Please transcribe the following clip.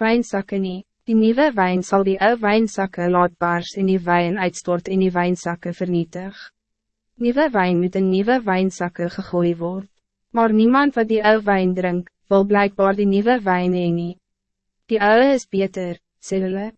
wijnzakken niet. Die nieuwe wijn zal die oude wijnzakken laat baars en die wijn uitstort en die wijnzakken vernietig. Nieuwe wijn moet in nieuwe wijnzakken gegooid worden. Maar niemand wat die oude wijn drinkt, wil blijkbaar die nieuwe wijn nie. Die oude is beter, sê hulle.